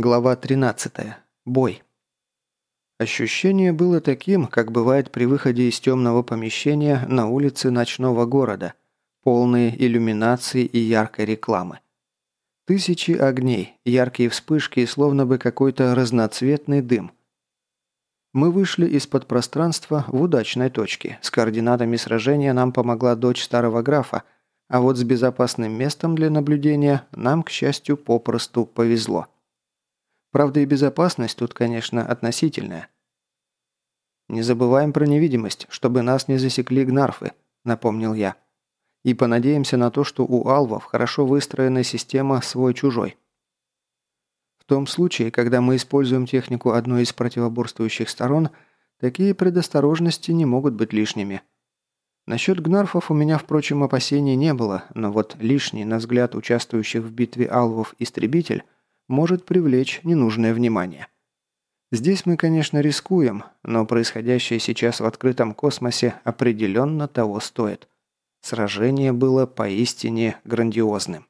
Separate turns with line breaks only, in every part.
Глава 13. Бой. Ощущение было таким, как бывает при выходе из темного помещения на улице ночного города, полные иллюминации и яркой рекламы. Тысячи огней, яркие вспышки и словно бы какой-то разноцветный дым. Мы вышли из-под пространства в удачной точке. С координатами сражения нам помогла дочь старого графа, а вот с безопасным местом для наблюдения нам, к счастью, попросту повезло. Правда, и безопасность тут, конечно, относительная. «Не забываем про невидимость, чтобы нас не засекли гнарфы», – напомнил я. «И понадеемся на то, что у алвов хорошо выстроена система свой-чужой». В том случае, когда мы используем технику одной из противоборствующих сторон, такие предосторожности не могут быть лишними. Насчет гнарфов у меня, впрочем, опасений не было, но вот лишний, на взгляд участвующих в битве алвов, истребитель – может привлечь ненужное внимание. Здесь мы, конечно, рискуем, но происходящее сейчас в открытом космосе определенно того стоит. Сражение было поистине грандиозным.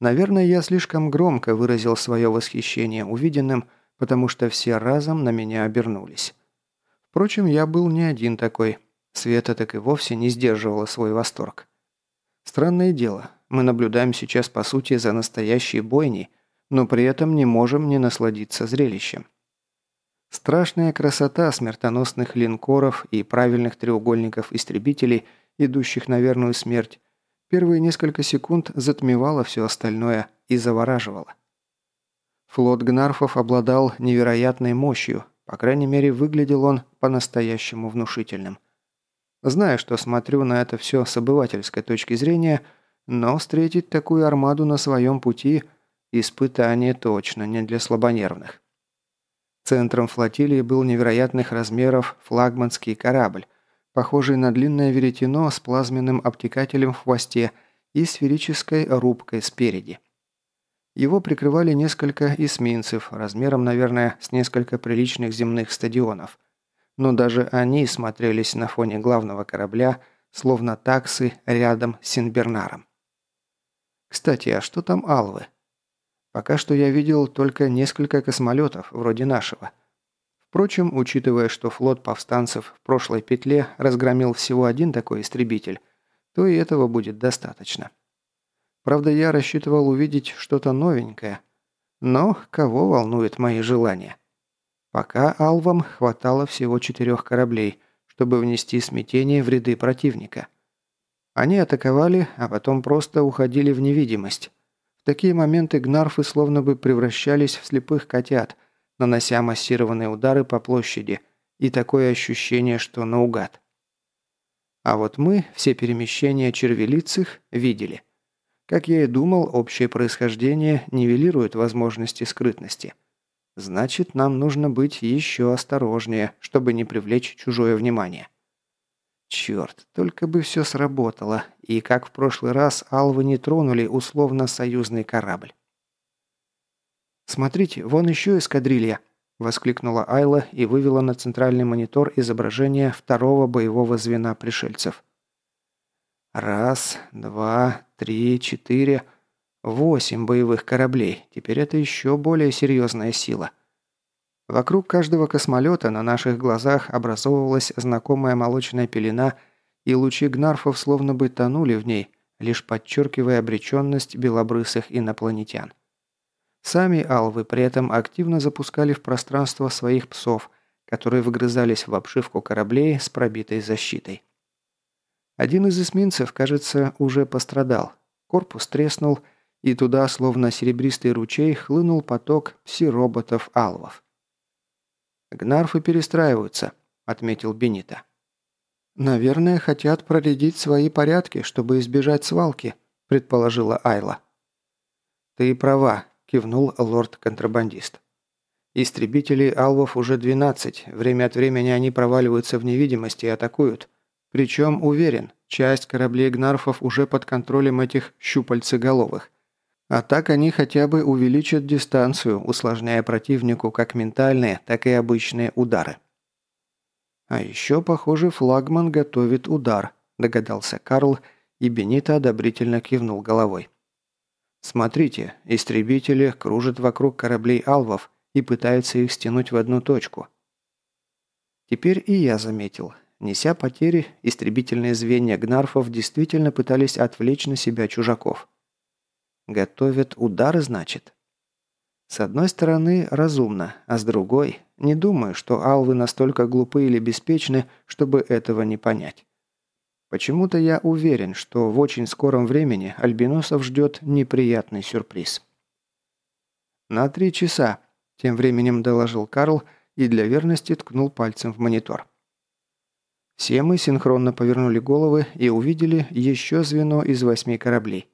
Наверное, я слишком громко выразил свое восхищение увиденным, потому что все разом на меня обернулись. Впрочем, я был не один такой. Света так и вовсе не сдерживала свой восторг. Странное дело, мы наблюдаем сейчас, по сути, за настоящей бойней, но при этом не можем не насладиться зрелищем. Страшная красота смертоносных линкоров и правильных треугольников истребителей, идущих на верную смерть, первые несколько секунд затмевала все остальное и завораживала. Флот Гнарфов обладал невероятной мощью, по крайней мере, выглядел он по-настоящему внушительным. Зная, что смотрю на это все с обывательской точки зрения – но встретить такую армаду на своем пути – испытание точно не для слабонервных. Центром флотилии был невероятных размеров флагманский корабль, похожий на длинное веретено с плазменным обтекателем в хвосте и сферической рубкой спереди. Его прикрывали несколько эсминцев, размером, наверное, с несколько приличных земных стадионов. Но даже они смотрелись на фоне главного корабля, словно таксы рядом с Синбернаром. Кстати, а что там Алвы? Пока что я видел только несколько космолетов, вроде нашего. Впрочем, учитывая, что флот повстанцев в прошлой петле разгромил всего один такой истребитель, то и этого будет достаточно. Правда, я рассчитывал увидеть что-то новенькое. Но кого волнуют мои желания? Пока Алвам хватало всего четырех кораблей, чтобы внести смятение в ряды противника – они атаковали, а потом просто уходили в невидимость. В такие моменты гнарфы словно бы превращались в слепых котят, нанося массированные удары по площади, и такое ощущение, что наугад. А вот мы все перемещения червелицых видели. Как я и думал, общее происхождение нивелирует возможности скрытности. Значит, нам нужно быть еще осторожнее, чтобы не привлечь чужое внимание. Черт, только бы все сработало, и как в прошлый раз алвы не тронули условно-союзный корабль. «Смотрите, вон еще эскадрилья!» – воскликнула Айла и вывела на центральный монитор изображение второго боевого звена пришельцев. «Раз, два, три, четыре, восемь боевых кораблей. Теперь это еще более серьезная сила». Вокруг каждого космолета на наших глазах образовывалась знакомая молочная пелена, и лучи гнарфов словно бы тонули в ней, лишь подчеркивая обреченность белобрысых инопланетян. Сами алвы при этом активно запускали в пространство своих псов, которые вгрызались в обшивку кораблей с пробитой защитой. Один из эсминцев, кажется, уже пострадал. Корпус треснул, и туда, словно серебристый ручей, хлынул поток пси-роботов-алвов. «Гнарфы перестраиваются», – отметил Бенита. «Наверное, хотят проредить свои порядки, чтобы избежать свалки», – предположила Айла. «Ты права», – кивнул лорд-контрабандист. «Истребителей алвов уже 12. Время от времени они проваливаются в невидимости и атакуют. Причем, уверен, часть кораблей гнарфов уже под контролем этих щупальцеголовых. А так они хотя бы увеличат дистанцию, усложняя противнику как ментальные, так и обычные удары. А еще, похоже, флагман готовит удар, догадался Карл, и Бенито одобрительно кивнул головой. Смотрите, истребители кружат вокруг кораблей алвов и пытаются их стянуть в одну точку. Теперь и я заметил. Неся потери, истребительные звенья гнарфов действительно пытались отвлечь на себя чужаков. Готовят удары, значит? С одной стороны, разумно, а с другой, не думаю, что алвы настолько глупы или беспечны, чтобы этого не понять. Почему-то я уверен, что в очень скором времени альбиносов ждет неприятный сюрприз. «На три часа», – тем временем доложил Карл и для верности ткнул пальцем в монитор. Все мы синхронно повернули головы и увидели еще звено из восьми кораблей.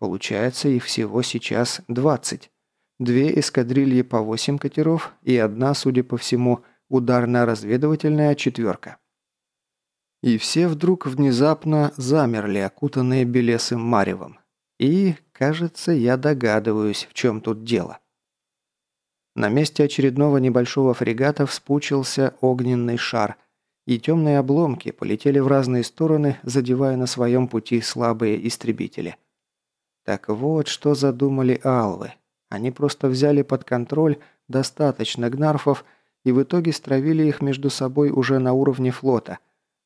Получается, их всего сейчас 20. Две эскадрильи по 8 катеров и одна, судя по всему, ударно-разведывательная четверка. И все вдруг внезапно замерли, окутанные белесым маревом. И, кажется, я догадываюсь, в чем тут дело. На месте очередного небольшого фрегата вспучился огненный шар, и темные обломки полетели в разные стороны, задевая на своем пути слабые истребители. Так вот, что задумали алвы. Они просто взяли под контроль достаточно гнарфов и в итоге стравили их между собой уже на уровне флота,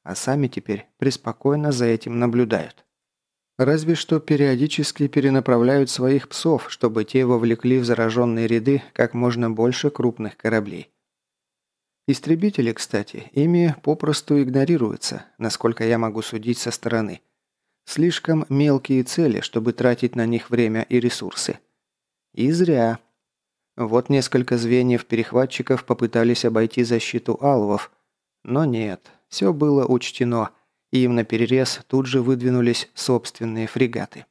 а сами теперь преспокойно за этим наблюдают. Разве что периодически перенаправляют своих псов, чтобы те вовлекли в зараженные ряды как можно больше крупных кораблей. Истребители, кстати, ими попросту игнорируются, насколько я могу судить со стороны. Слишком мелкие цели, чтобы тратить на них время и ресурсы. И зря. Вот несколько звеньев перехватчиков попытались обойти защиту алвов, но нет, все было учтено, и им на перерез тут же выдвинулись собственные фрегаты.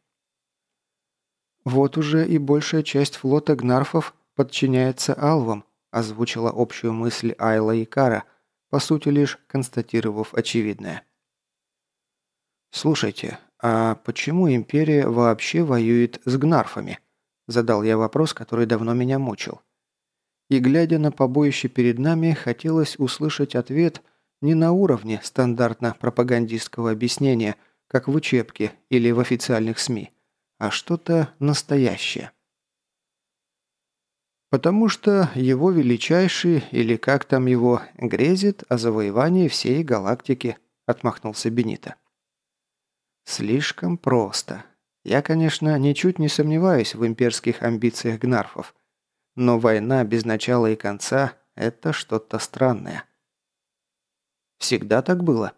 «Вот уже и большая часть флота гнарфов подчиняется алвам», озвучила общую мысль Айла и Кара, по сути лишь констатировав очевидное. «Слушайте, а почему Империя вообще воюет с гнарфами?» Задал я вопрос, который давно меня мучил. И глядя на побоище перед нами, хотелось услышать ответ не на уровне стандартно-пропагандистского объяснения, как в учебке или в официальных СМИ, а что-то настоящее. Потому что его величайший, или как там его, грезит о завоевании всей галактики, отмахнулся Бенита. Слишком просто. Я, конечно, ничуть не сомневаюсь в имперских амбициях гнарфов. Но война без начала и конца – это что-то странное. Всегда так было.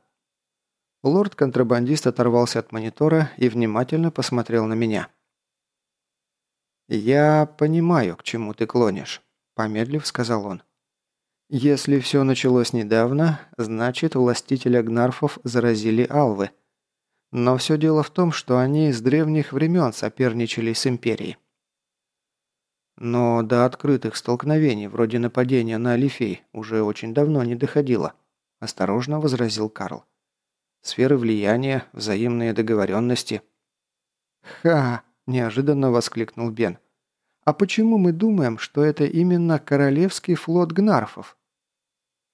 Лорд-контрабандист оторвался от монитора и внимательно посмотрел на меня. «Я понимаю, к чему ты клонишь», – помедлив сказал он. «Если все началось недавно, значит, властителя Гнарфов заразили алвы – но все дело в том, что они с древних времен соперничали с Империей. Но до открытых столкновений, вроде нападения на Алифей, уже очень давно не доходило, осторожно возразил Карл. Сферы влияния, взаимные договоренности. «Ха!» – неожиданно воскликнул Бен. «А почему мы думаем, что это именно Королевский флот Гнарфов?»